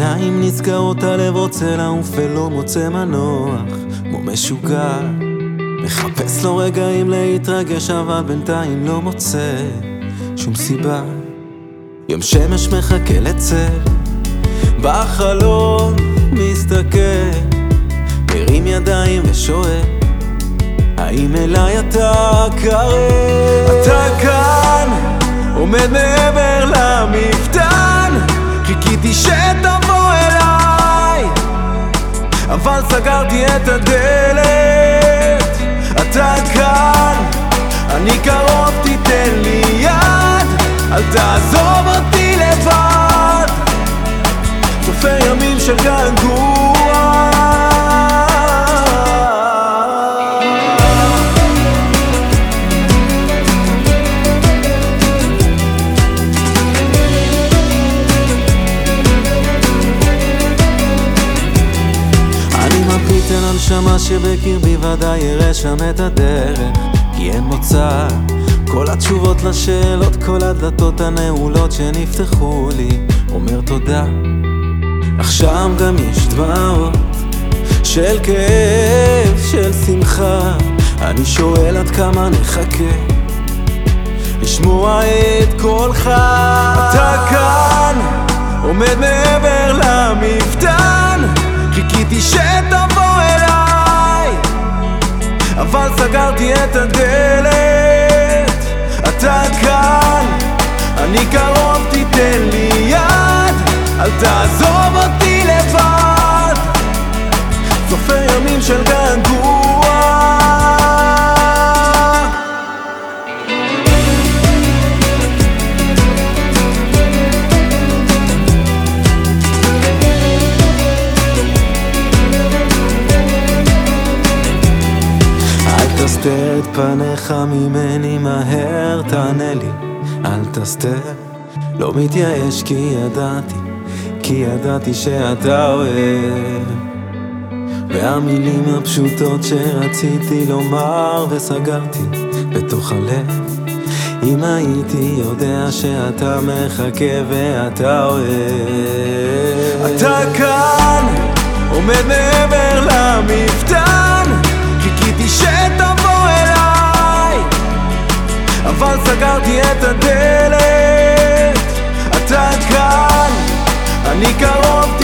העיניים נסגרות, הלב רוצה לעוף ולא מוצא מנוח, כמו משוגע. מחפש לו רגעים להתרגש, אבל בינתיים לא מוצא שום סיבה. יום שמש מחכה לצל, בחלום מסתכל, מרים ידיים ושואל, האם אליי אתה קרב? אתה כאן, עומד מעבר למפתן, אבל סגרתי את הדלת. אתה כאן, אני קרוב, תיתן לי יד, אל תעזוב אותי לבד. צופה ימים של געגוע הנשמה שבקרבי ודאי יראה שם את הדרך כי אין מוצא. כל התשובות לשאלות, כל הדלתות הנעולות שנפתחו לי אומר תודה. עכשיו גם יש דמעות של כאב, של שמחה. אני שואל עד כמה נחכה לשמוע את קולך. אתה כאן, עומד מעבר את הדלת. אתה כאן, אני קרוב, תיתן לי יד. אל תעזוב אל תסתר את פניך ממני מהר, תענה לי, אל תסתר. לא מתייאש כי ידעתי, כי ידעתי שאתה אוהב. והמילים הפשוטות שרציתי לומר וסגרתי בתוך הלב. אם הייתי יודע שאתה מחכה ואתה אוהב. אתה כאן, עומד מעבר אבל סגרתי את הדלת. אתה כאן, אני קרוב